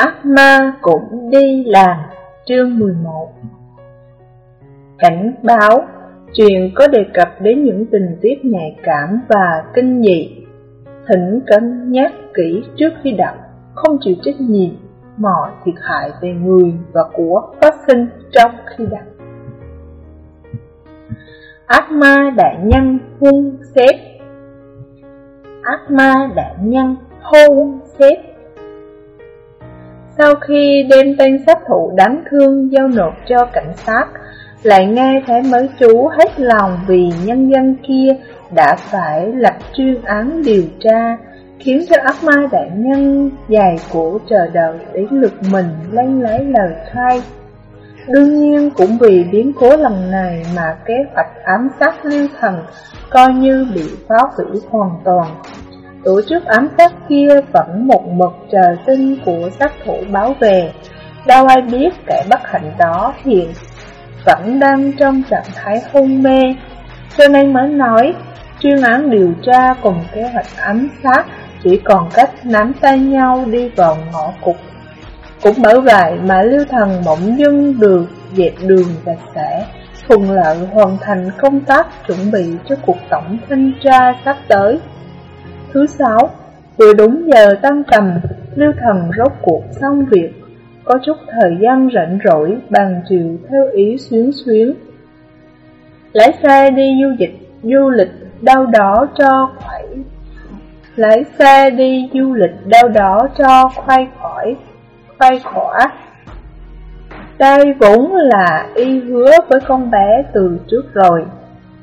Ác ma cũng đi làm, Chương 11 Cảnh báo. Truyền có đề cập đến những tình tiết nhạy cảm và kinh dị. Thỉnh cân nhắc kỹ trước khi đọc. Không chịu trách nhiệm mọi thiệt hại về người và của phát sinh trong khi đọc. Ác ma đại nhân hung xếp. Ác ma đại nhân hôn xếp. Sau khi đem tên sát thủ đáng thương giao nộp cho cảnh sát, Lại nghe thấy mấy chú hết lòng vì nhân dân kia đã phải lập chuyên án điều tra, Khiến cho ác ma đại nhân dài cổ chờ đợi đến lượt mình lấy lấy lời khai Đương nhiên cũng vì biến cố lần này mà kế hoạch ám sát lưu thần coi như bị phá hủy hoàn toàn. Tổ chức ám sát kia vẫn một mực chờ tin của sát thủ báo về. Đâu ai biết kẻ bất hạnh đó hiện vẫn đang trong trạng thái hôn mê. Cho nên mới nói, chuyên án điều tra cùng kế hoạch ám sát chỉ còn cách nắm tay nhau đi vào ngõ cục cũng bởi vậy mà Lưu Thần mộng dưng được dẹp đường và sẽ thuận lợi hoàn thành công tác chuẩn bị cho cuộc tổng thanh tra sắp tới. Thứ sáu, vừa đúng giờ tăng tầm Lưu Thần rốt cuộc xong việc, có chút thời gian rảnh rỗi bàn chiều theo ý xuyến xuyến. Lái xe đi du lịch, du lịch đâu đó cho khỏi Lái xe đi du lịch đâu đó cho khoai khỏi khoai khỏa. Đây vốn là y hứa với con bé từ trước rồi,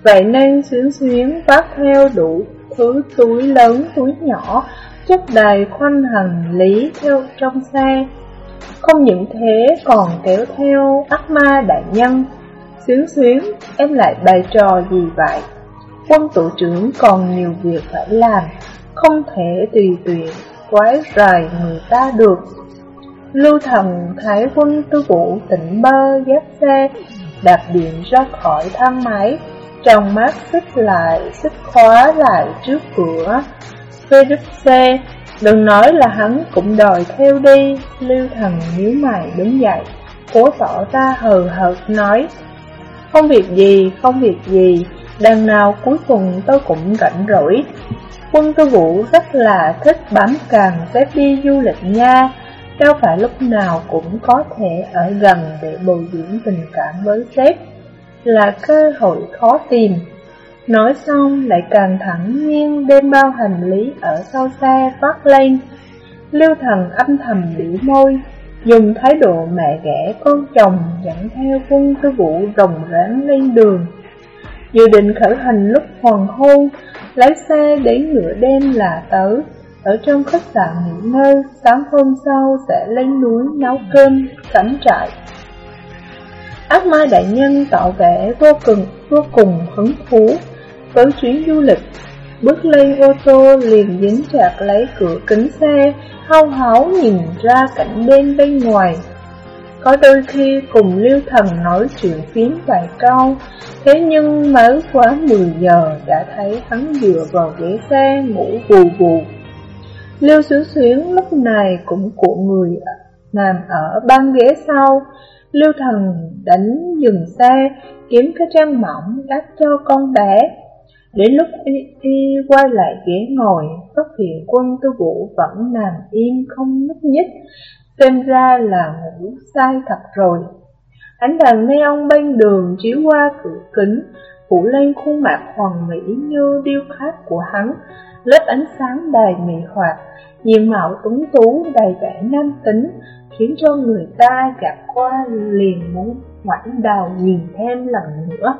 vậy nên xuyến xuyến vác theo đủ thứ túi lớn túi nhỏ, chất đầy khoanh hành lý theo trong xe. Không những thế còn kéo theo ác ma đại nhân. Xuyến xuyến, em lại bày trò gì vậy? Quân tổ trưởng còn nhiều việc phải làm, không thể tùy tiện quái rầy người ta được. Lưu thần thái quân tư vũ tỉnh bơ dắt xe, đạp điện ra khỏi thang máy, trong mắt xích lại, xích khóa lại trước cửa. Phê xe, đừng nói là hắn cũng đòi theo đi, lưu thần nhíu mày đứng dậy, cố tỏ ra hờ hợt nói. Không việc gì, không việc gì, đằng nào cuối cùng tôi cũng rảnh rỗi. Quân tư vũ rất là thích bám càng xếp đi du lịch nha, đâu phải lúc nào cũng có thể ở gần để bồi dưỡng tình cảm với sếp, là cơ hội khó tìm. Nói xong lại càng thẳng nhiên đem bao hành lý ở sau xe vắt lên. Lưu thần âm thầm biểu môi, dùng thái độ mẹ ghẻ con chồng dẫn theo quân tư vụ rồng rãng lên đường. Dự định khởi hành lúc hoàng hôn, lái xe đến nửa đêm là tới ở trong khách sạn nghỉ ngơi, sáng hôm sau sẽ lên núi nấu cơm, cắm trại. Ác ma đại nhân tỏ vẻ vô cùng, vô cùng hứng thú với chuyến du lịch. Bước lên ô tô liền dính chặt lấy cửa kính xe, hao háo nhìn ra cảnh bên bên ngoài. Có đôi khi cùng Lưu Thần nói chuyện phiếm vài câu, thế nhưng mới quá 10 giờ đã thấy hắn dựa vào ghế xe ngủ vù vù. Lưu Xuyến Xuyến lúc này cũng của người nằm ở băng ghế sau. Lưu Thần đánh dừng xe, kiếm cái trang mỏng đắp cho con bé. Đến lúc y, y quay lại ghế ngồi, phát hiện quân tư vũ vẫn nằm im không nhúc nhích, xem ra là ngủ sai thật rồi. Ánh đèn neon bên đường chiếu qua cửa kính, phủ lên khuôn mặt hoàng mỹ như điêu khắc của hắn, lớp ánh sáng đầy mị hoặc, diện mạo tuấn tú đầy vẻ nam tính, khiến cho người ta gặp qua liền muốn ngoảnh đầu nhìn thêm lần nữa.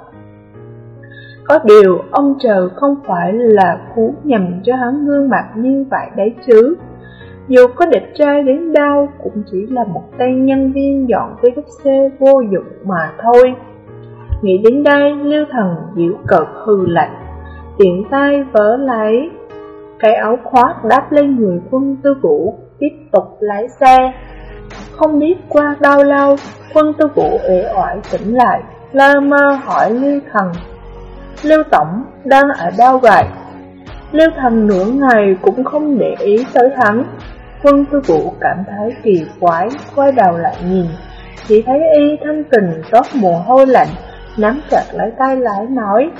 Có điều, ông trời không phải là phú nhầm cho hắn gương mặt như vậy đấy chứ. Dù có đẹp trai đến đâu, cũng chỉ là một tên nhân viên dọn cái gốc xe vô dụng mà thôi. Nghĩ đến đây, Lưu Thần dịu cợt hư lạnh, tiện tay vỡ lấy cái áo khoác đáp lên người quân tư vũ, tiếp tục lái xe. Không biết qua bao lâu, quân tư vũ ế oải tỉnh lại, lơ mơ hỏi Lưu Thần. Lưu Tổng đang ở đâu vậy? Lưu Thần nửa ngày cũng không để ý tới hắn, Quân tư vũ cảm thấy kỳ quái, quay đầu lại nhìn, chỉ thấy y thanh tình toát mồ hôi lạnh, nắm chặt lấy tay lái nói,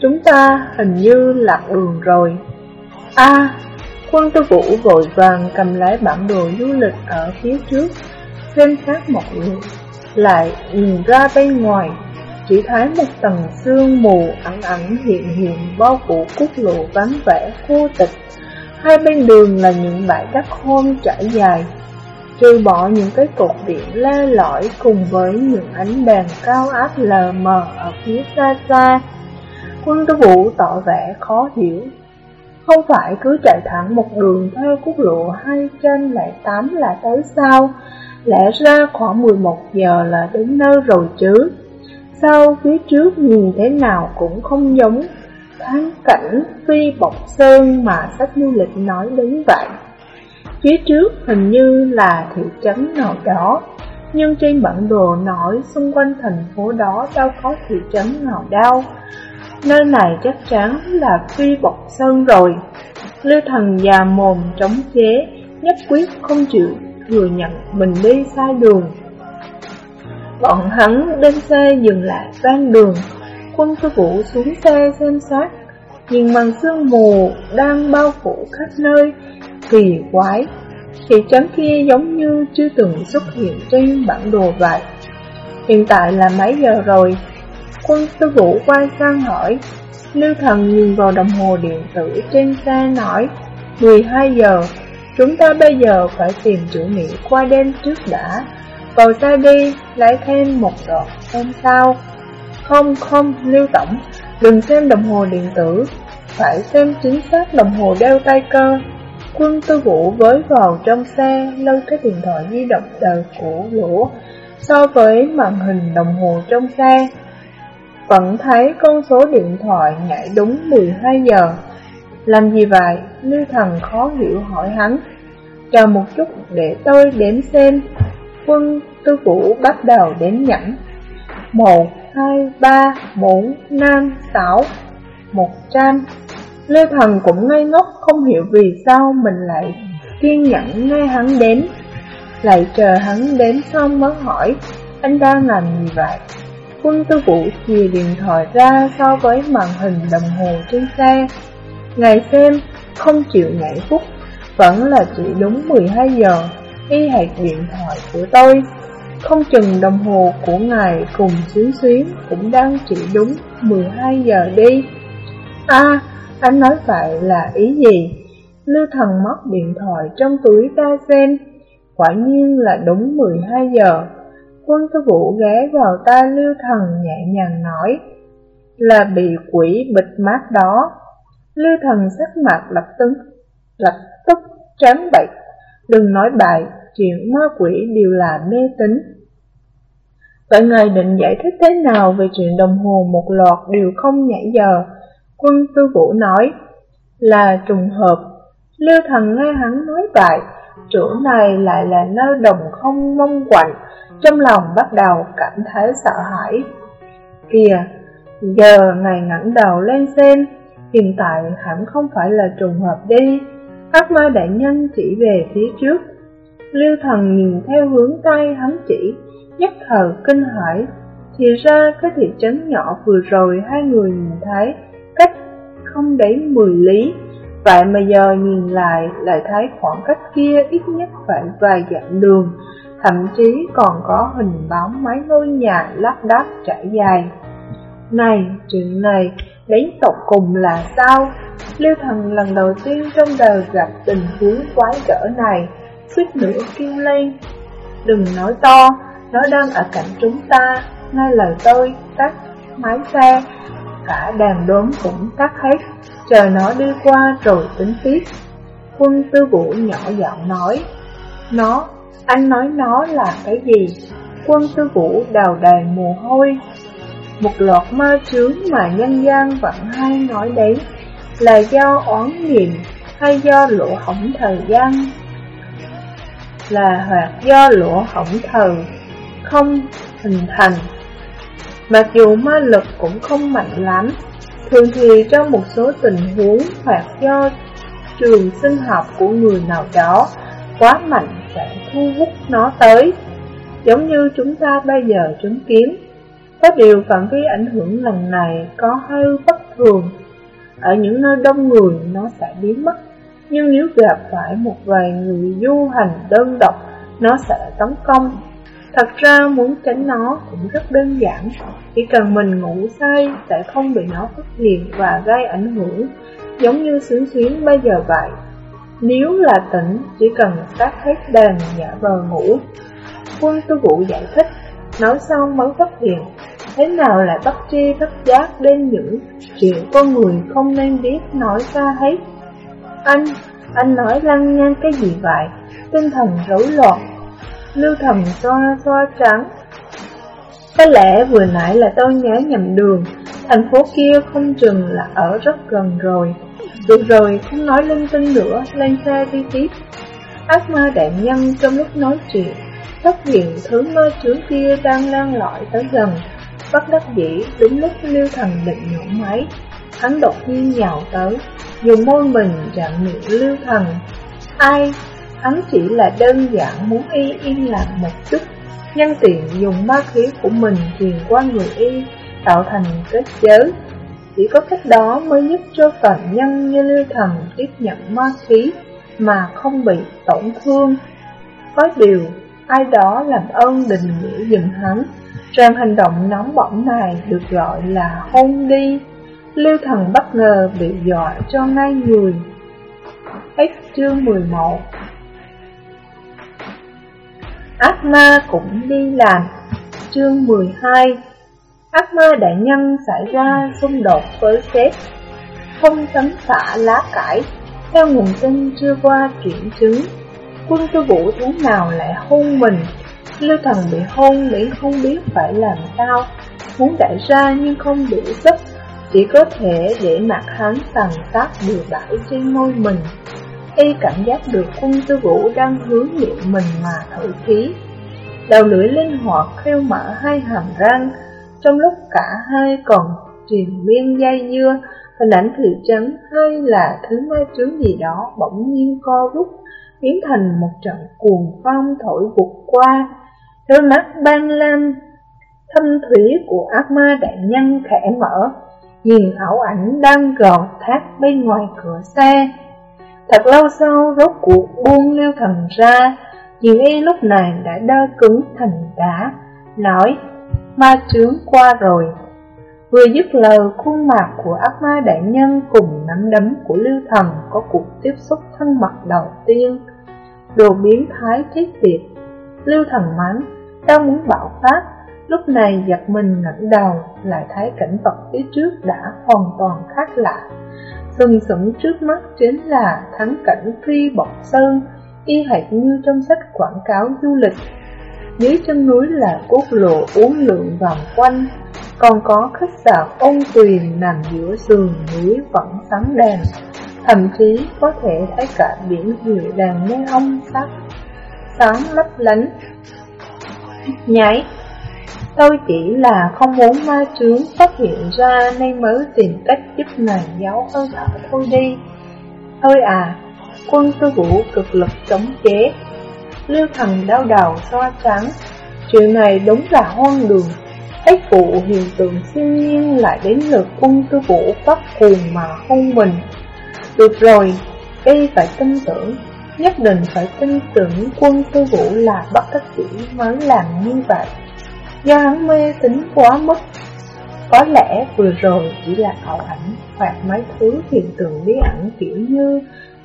chúng ta hình như lạc đường rồi a quân tư vũ vội vàng cầm lấy bản đồ du lịch ở phía trước, xem xét một lượt, lại nhìn ra bên ngoài, chỉ thấy một tầng sương mù ẩn ẩn hiện hiện bao phủ quốc lộ vắng vẻ khô tịch. Hai bên đường là những bãi đất khôn trải dài, trừ bỏ những cái cột điện le lỏi cùng với những ánh đèn cao áp lờ mờ ở phía xa xa. Quân tư vũ tỏ vẻ khó hiểu. Không phải cứ chạy thẳng một đường theo quốc lộ 208 là tới sao? Lẽ ra khoảng 11 giờ là đến nơi rồi chứ. Sao phía trước nhìn thế nào cũng không giống thắng cảnh phi bọc sơn mà sách du lịch nói đến vậy. Phía trước hình như là thị trấn nào đó, nhưng trên bản đồ nói xung quanh thành phố đó đâu có thị trấn nào đâu. Nơi này chắc chắn là phi bọc sơn rồi. Lưu thần già mồm chống chế, nhất quyết không chịu thừa nhận mình đi sai đường. Bọn hắn đem xe dừng lại ven đường, quân tư vũ xuống xe xem xét, nhìn màn sương mù đang bao phủ khắp nơi, kỳ quái. Thị trấn kia giống như chưa từng xuất hiện trên bản đồ vậy. Hiện tại là mấy giờ rồi? Quân tư vũ quay sang hỏi. Lưu thần nhìn vào đồng hồ điện tử trên xe nói 12 giờ, chúng ta bây giờ phải tìm chủ nghĩa qua đêm trước đã. Cầu xe đi, lấy thêm một đợt xem sao. Không không, Lưu Tổng, đừng xem đồng hồ điện tử, phải xem chính xác đồng hồ đeo tay cơ. Quân tư vũ với vào trong xe, lôi cái điện thoại di động đời cũ lỗ so với màn hình đồng hồ trong xe. Vẫn thấy con số điện thoại nhảy đúng 12 giờ. Làm gì vậy? Lưu thần khó hiểu hỏi hắn. Chờ một chút để tôi đếm xem. Quân tư vũ bắt đầu đếm nhẫn. 1, 2, 3, 4, 5, 6, 100. Lưu Thần cũng ngây ngốc không hiểu vì sao mình lại kiên nhẫn nghe hắn đến. Lại chờ hắn đến xong mới hỏi, anh đang làm gì vậy? Quân tư vũ chìa điện thoại ra so với màn hình đồng hồ trên xe. Ngày xem, không chịu nhảy phút, vẫn là chỉ đúng 12 giờ, y hạt điện thoại của tôi. Không chừng đồng hồ của ngài cùng xuyến xuyến cũng đang chỉ đúng 12 giờ đi. À, anh nói vậy là ý gì? Lưu thần móc điện thoại trong túi ta xem, quả nhiên là đúng 12 giờ. Quân tư vũ ghé vào ta lưu thần nhẹ nhàng nói, là bị quỷ bịt mắt đó. Lưu thần sắc mặt lập tức, lập tức trắng bậy, đừng nói bậy, chuyện ma quỷ đều là mê tín. Vậy ngài định giải thích thế nào về chuyện đồng hồ một loạt đều không nhảy giờ? Quân tư vũ nói là trùng hợp. Lưu thần nghe hắn nói vậy, chỗ này lại là nơi đồng không mong quạnh, trong lòng bắt đầu cảm thấy sợ hãi. Kìa, giờ ngài ngẩng đầu lên xem, hiện tại hẳn không phải là trùng hợp đi. Ác ma đại nhân chỉ về phía trước. Lưu thần nhìn theo hướng tay hắn chỉ, nhất thời kinh hãi. Thì ra cái thị trấn nhỏ vừa rồi hai người nhìn thấy cách không đến 10 lý. Vậy mà giờ nhìn lại, lại thấy khoảng cách kia ít nhất phải vài dặm đường, thậm chí còn có hình bóng mấy ngôi nhà lát đác trải dài. Này, chuyện này, đến tột cùng là sao? Lưu thần lần đầu tiên trong đời gặp tình huống quái gở này, suýt nữa kêu lên. Đừng nói to, nó đang ở cạnh chúng ta, nghe lời tôi, tắt máy xe, cả đàn đốm cũng tắt hết, chờ nó đi qua rồi tính tiếp. Quân tư vũ nhỏ giọng nói, nó, anh nói nó là cái gì? Quân tư vũ đào đài mồ hôi. Một loạt ma chướng mà nhân gian vẫn hay nói đấy là do oán niệm hay do lỗ hỏng thời gian là hoặc do lỗ hỏng thời không hình thành Mặc dù ma lực cũng không mạnh lắm, thường thì trong một số tình huống hoặc do trường sinh học của người nào đó quá mạnh sẽ thu hút nó tới. Giống như chúng ta bây giờ chứng kiến, có điều phạm vi ảnh hưởng lần này có hơi bất thường. Ở những nơi đông người nó sẽ biến mất, nhưng nếu gặp phải một vài người du hành đơn độc, nó sẽ tấn công. Thật ra muốn tránh nó cũng rất đơn giản, chỉ cần mình ngủ say sẽ không bị nó phát hiện và gây ảnh hưởng, giống như xuyến xuyến bây giờ vậy. Nếu là tỉnh, chỉ cần sát hết đèn giả vờ ngủ. Quân tư vụ giải thích, nói xong mới phát hiện, thế nào lại bắt tri bắt giác đến những chuyện con người không nên biết nói ra hết. Anh, anh nói lăng nhăng cái gì vậy? Tinh thần rối loạn. Lưu thần xoa xoa trắng. Có lẽ vừa nãy là tôi nhớ nhầm đường, thành phố kia không chừng là ở rất gần rồi. Được rồi, không nói linh tinh nữa, lên xe đi tiếp. Ác ma đạn nhân trong lúc nói chuyện, phát hiện thứ mơ chướng kia đang lan lỏi tới gần. Bắt đắc dĩ, đúng lúc Lưu Thần định nhổ máy, hắn đột nhiên nhào tới, dùng môi mình chạm miệng Lưu Thần. Ai? Hắn chỉ là đơn giản muốn y yên lặng một chút, nhân tiện dùng ma khí của mình truyền qua người y, tạo thành kết giới. Chỉ có cách đó mới giúp cho phạm nhân như Lưu Thần tiếp nhận ma khí mà không bị tổn thương. Có điều, ai đó làm ơn đình nghĩa dừng hắn, rằng hành động nóng bỏng này được gọi là hôn đi. Lưu Thần bất ngờ bị dọa cho ngay người. Hết chương 11 Ác ma cũng đi làm Chương 12 Ác ma đại nhân xảy ra xung đột với sếp Không tấm xạ lá cải, Theo nguồn tin chưa qua kiểm chứng. Quân tư vũ thế nào lại hôn mình? Lưu thần bị hôn đến không biết phải làm sao. Muốn đại ra nhưng không đủ sức, Chỉ có thể để mặt hắn tàn sát bừa bãi trên môi mình. Y cảm giác được quân tư vũ đang hướng miệng mình mà thổi khí Đầu lưỡi linh hoạt khêu mở hai hàm răng trong lúc cả hai còn truyền miên dây dưa, Hình ảnh thị trấn hay là thứ ma chướng gì đó bỗng nhiên co rút, Biến thành một trận cuồng phong thổi vụt qua. Đôi mắt ban lam, thâm thủy của ác ma đại nhân khẽ mở, Nhìn ảo ảnh đang gọt thác bên ngoài cửa xe. Thật lâu sau, rốt cuộc buông leo thần ra Diệu y lúc này đã đơ cứng thành đá, Nói Ma trướng qua rồi. Vừa dứt lời, khuôn mặt của ác ma đại nhân cùng nắm đấm của lưu thần có cuộc tiếp xúc thân mật đầu tiên. Đồ biến thái thiết tiệt. Lưu thần mắng ta muốn bạo phát. Lúc này giật mình ngẩng đầu, Lại thấy cảnh vật phía trước đã hoàn toàn khác lạ. Sừng sững trước mắt chính là thắng cảnh phi bọc sơn, Y hệt như trong sách quảng cáo du lịch. Dưới chân núi là quốc lộ uốn lượn vòng quanh Còn có khách sạn ôn tuyền nằm giữa sườn núi vẫn sáng đèn Thậm chí có thể thấy cả biển hiệu đèn neon sắc Sáng lấp lánh Nháy Tôi chỉ là không muốn ma trướng phát hiện ra nên mới tìm cách giúp nàng giáo hơi thở thôi đi. Thôi à, quân tư vũ cực lực chống chế. Lưu thần đau đầu xoa trắng. Chuyện này đúng là hoang đường. Hết vụ hiện tượng siêu nhiên lại đến lượt quân tư vũ phát cuồng mà hôn mình. Được rồi, y phải tin tưởng, nhất định phải tin tưởng quân tư vũ là bất đắc dĩ mới làm như vậy do hắn mê tính quá mức. Có lẽ vừa rồi chỉ là ảo ảnh hoặc mấy thứ hiện tượng bí ẩn kiểu như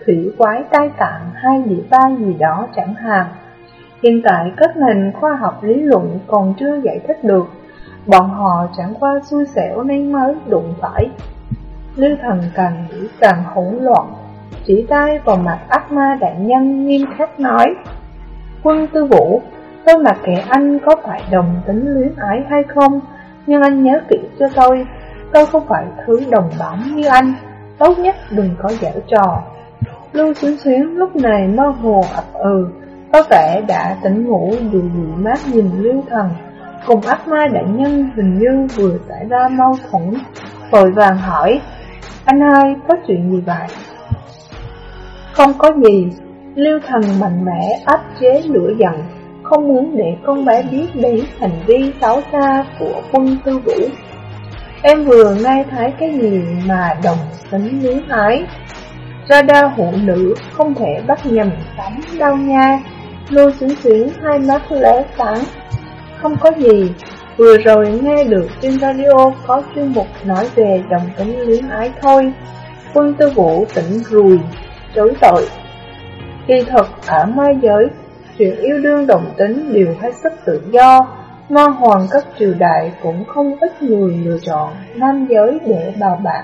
thủy quái tai tạng hay địa ba gì đó chẳng hạn. Hiện tại các nền khoa học lý luận còn chưa giải thích được, bọn họ chẳng qua xui xẻo nên mới đụng phải. Lưu thần càng nghĩ càng hỗn loạn, chỉ tay vào mặt ác ma đại nhân nghiêm khắc nói. Quân tư vũ, Tôi mặc kệ anh có phải đồng tính luyến ái hay không Nhưng anh nhớ kỹ cho tôi Tôi không phải thứ đồng bóng như anh Tốt nhất đừng có giở trò Lưu xuyến xuyến lúc này mơ hồ ập ừ Có vẻ đã tỉnh ngủ dù dịu mát nhìn lưu thần Cùng ác ma đại nhân hình như vừa xảy ra mâu thuẫn Vội vàng hỏi Anh hai có chuyện gì vậy? Không có gì Lưu thần mạnh mẽ áp chế lửa giận, không muốn để con bé biết đến hành vi xấu xa của quân tư vũ. Em vừa nghe thấy cái gì mà đồng tính luyến ái. Radar hộ nữ không thể bắt nhầm tắm đâu nha. Lưu xuyến xuyến hai mắt lóe sáng. Không có gì, vừa rồi nghe được trên radio có chuyên mục nói về đồng tính luyến ái thôi. Quân tư vũ tỉnh rùi, chối tội. Kỳ thật ở mai giới, chuyện yêu đương đồng tính đều hết sức tự do, ma hoàng các triều đại cũng không ít người lựa chọn nam giới để bào bạc.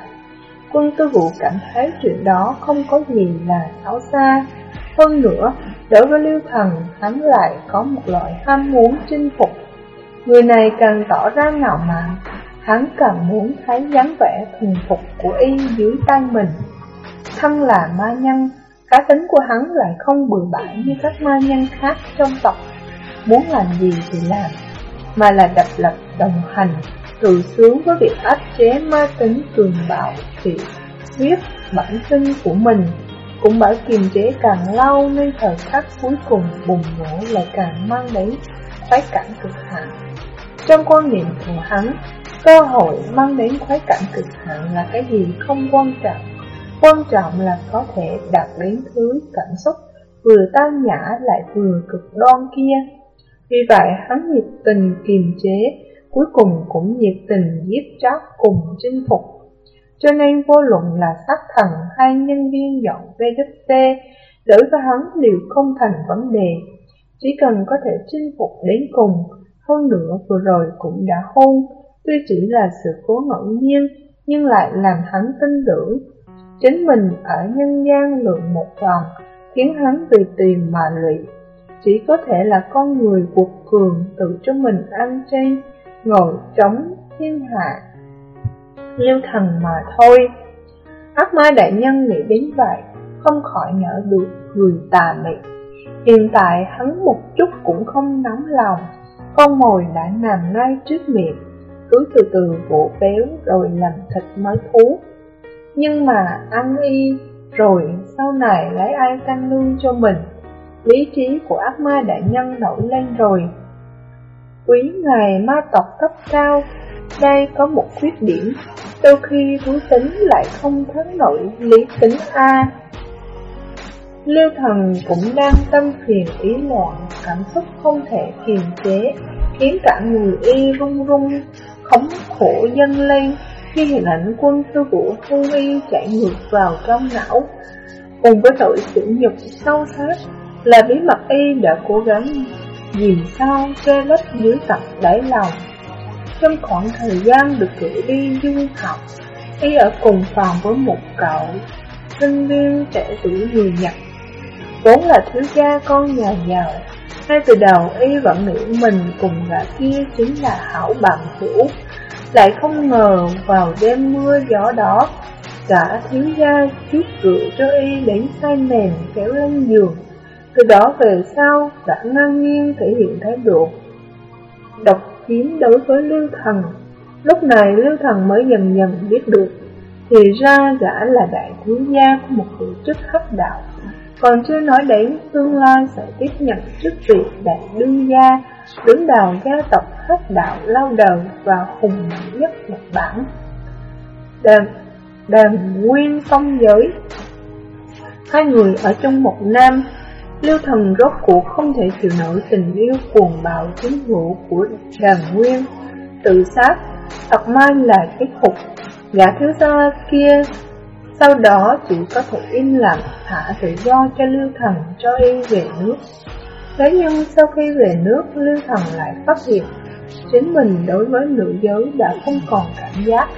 Quân tư vụ cảm thấy chuyện đó không có gì là xấu xa. Hơn nữa, đối với Lưu Thần, hắn lại có một loại ham muốn chinh phục. Người này càng tỏ ra ngạo mạn, hắn càng muốn thấy dáng vẻ thuần phục của y dưới tay mình. Thân là ma nhân, cá tính của hắn lại không bừa bãi như các ma nhân khác trong tộc. Muốn làm gì thì làm, mà là độc lập đồng hành, tự sướng với việc áp chế ma tính cường bạo, thì huyết, bản thân của mình. Cũng bởi kiềm chế càng lâu nên thời khắc cuối cùng bùng nổ lại càng mang đến khoái cảm cực hạn. Trong quan niệm của hắn, cơ hội mang đến khoái cảm cực hạn là cái gì không quan trọng. Quan trọng là có thể đạt đến thứ cảm xúc vừa tao nhã lại vừa cực đoan kia. Vì vậy hắn nhiệt tình kiềm chế, cuối cùng cũng nhiệt tình giết chóc cùng chinh phục. Cho nên vô luận là sát thần hay nhân viên dọn VWC, đối với hắn đều không thành vấn đề. Chỉ cần có thể chinh phục đến cùng, hơn nữa vừa rồi cũng đã hôn, tuy chỉ là sự cố ngẫu nhiên, nhưng lại làm hắn tin tưởng. Chính mình ở nhân gian lượng một vòng, khiến hắn vì tiền mà lụy chỉ có thể là con người cuộc cường tự cho mình ăn chay, ngồi chống thiên hạ. Lưu thần mà thôi. Ác ma đại nhân nghĩ đến vậy, không khỏi nở được người tà mị. Hiện tại hắn một chút cũng không nóng lòng, con mồi đã nằm ngay trước miệng, cứ từ từ vỗ béo rồi làm thịt mới thú. Nhưng mà ăn y rồi sau này lấy ai tăng lương cho mình lý trí của ác ma đại nhân nổi lên rồi. Quý ngài ma tộc cấp cao, đây có một khuyết điểm, đôi khi thú tính lại không thắng nổi lý tính A. Lưu thần cũng đang tâm phiền ý loạn, cảm xúc không thể kiềm chế, khiến cả người y run run, khống khổ dâng lên khi hình ảnh quân sư vũ thu y chạy ngược vào trong não, cùng với tội sự nhục sâu sát là bí mật y đã cố gắng dìm sao che lấp dưới tận đáy lòng. Trong khoảng thời gian được gửi đi du học, y ở cùng phòng với một cậu sinh viên trẻ tuổi người Nhật. Vốn là thiếu gia con nhà giàu, ngay từ đầu y vẫn nghĩ mình cùng gã kia chính là hảo bạn hữu, lại không ngờ vào đêm mưa gió đó, cả thiếu gia chút cửa cho y đến say mềm kéo lên giường từ đó về sau đã ngang nhiên thể hiện thái độ độc chiếm đối với Lưu Thần. Lúc này Lưu Thần mới dần dần biết được, thì ra gã là đại thiếu gia của một tổ chức hấp đạo, còn chưa nói đến tương lai sẽ tiếp nhận chức vị đại đương gia, đứng đầu gia tộc hấp đạo lao đầu và hùng mạnh nhất Nhật Bản. Đàn, đàn nguyên song giới Hai người ở trong một nam Lưu thần rốt cuộc không thể chịu nổi tình yêu cuồng bạo chính vụ của đàn nguyên. Tự sát, thật may là kết cục. Gã thiếu gia kia sau đó chỉ có thể im lặng thả tự do cho Lưu Thần cho y về nước. Thế nhưng sau khi về nước Lưu Thần lại phát hiện Chính mình đối với nữ giới đã không còn cảm giác.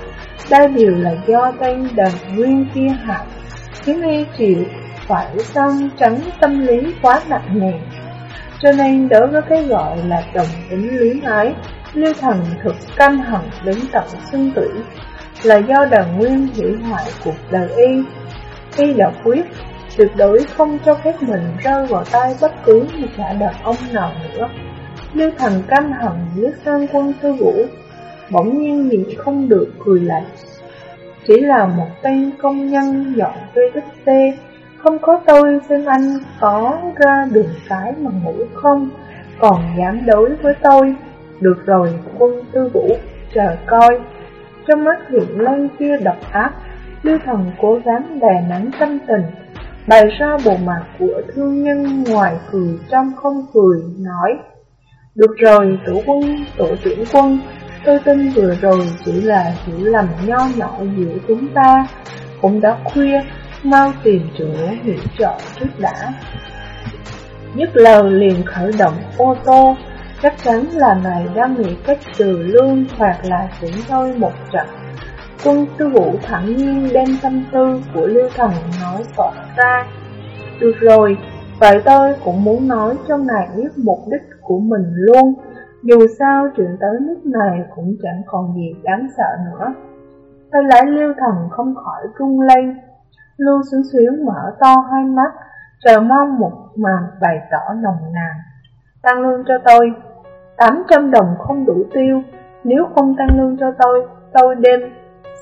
Đa điều là do tên đàn nguyên kia hại Khiến y chịu phải sang tránh tâm lý quá nặng nề. Cho nên đối với cái gọi là đồng tính luyến ái, Lưu Thần thực căm hận đến tận xương tử, là do đàn nguyên hủy hoại cuộc đời y. Y đã quyết, tuyệt đối không cho phép mình rơi vào tay bất cứ một gã đàn ông nào nữa. Lưu Thần căm hận liếc sang quân thư vũ, bỗng nhiên nhịn không được cười lạnh. Chỉ là một tên công nhân dọn VXC không có tôi xem anh có ra đường cái mà ngủ không? Còn dám đối với tôi? Được rồi quân tư vũ chờ coi. Trong mắt hiện lên kia độc ác Lưu thần cố gắng đè nắng tâm tình. Bày ra bộ mặt của thương nhân ngoài cười trong không cười Nói Được rồi tổ quân, tổ trưởng quân Tôi tin vừa rồi chỉ là hiểu lầm nho nhỏ giữa chúng ta. Cũng đã khuya mau tìm chỗ hiểm trợ trước đã. Nhất lời liền khởi động ô tô, chắc chắn là này đang nghĩ cách trừ lương hoặc là xỉn thôi một trận. Quân sư vũ thẳng nhiên đem tâm tư của Lưu Thần nói tỏ ra. Được rồi, vậy tôi cũng muốn nói cho ngài biết mục đích của mình luôn. Dù sao chuyện tới nước này cũng chẳng còn gì đáng sợ nữa. Tôi lại Lưu Thần không khỏi rung lên, Lưu xuyến xuyến mở to hai mắt, chờ mong một màn bày tỏ nồng nàn. Tăng lương cho tôi, 800 đồng không đủ tiêu, nếu không tăng lương cho tôi, tôi đem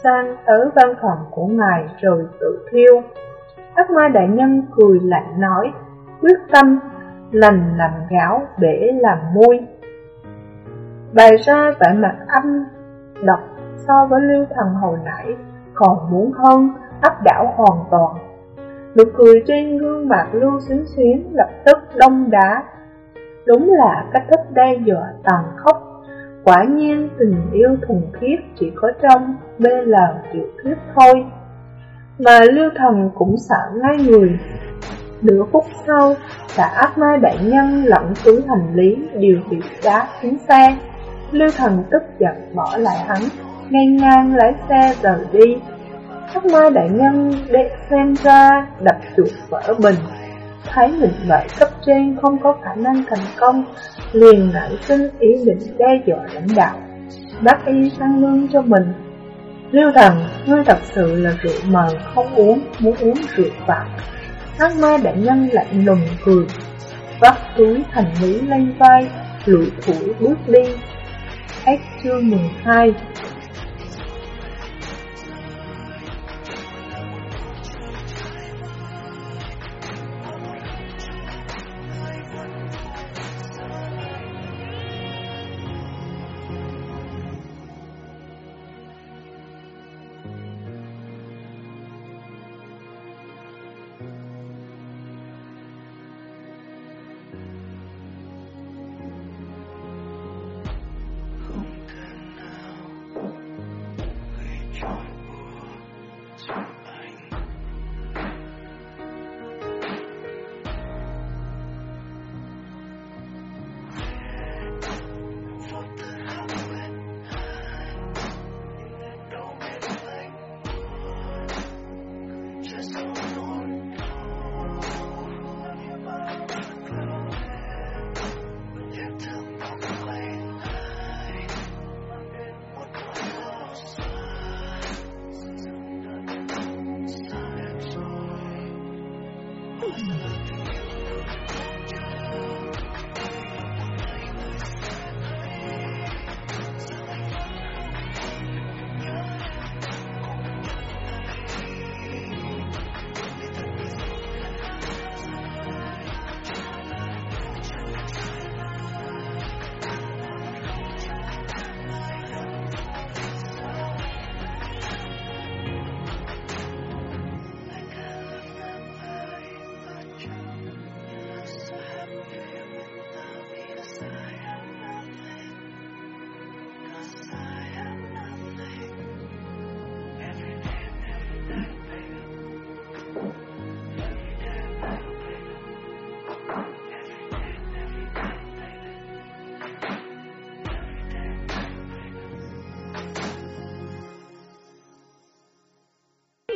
sang tới văn phòng của ngài rồi tự thiêu. Ác ma đại nhân cười lạnh nói, quyết tâm, lành làm gáo, bể làm muôi Bày ra vẻ mặt âm độc so với lưu thần hồi nãy, còn muốn hơn, áp đảo hoàn toàn. Nụ cười trên gương mặt lưu xuyến xuyến lập tức đông đá. Đúng là cách thức đe dọa tàn khốc. Quả nhiên tình yêu thuần khiết chỉ có trong bê BL tiểu thuyết thôi. Mà lưu thần cũng sợ ngay người. Nửa phút sau, cả ác mai đại nhân lẫn túi hành lý đều bị đá xuống xe. Lưu thần tức giận bỏ lại hắn, ngang ngang lái xe rời đi. Ác ma đại nhân đệ xem ra đập chuột vỡ bình. Thấy mình bại cấp trên không có khả năng thành công Liền nảy sinh ý định đe dọa lãnh đạo. Bác y tăng lương cho mình. Liêu thần, ngươi thật sự là rượu mờ không uống, muốn uống rượu vạn, Ác ma đại nhân lạnh lùng cười. Vắt túi thành lý lên vai, lụi thủ bước đi. Hết chương 12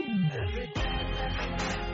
Every day, every day.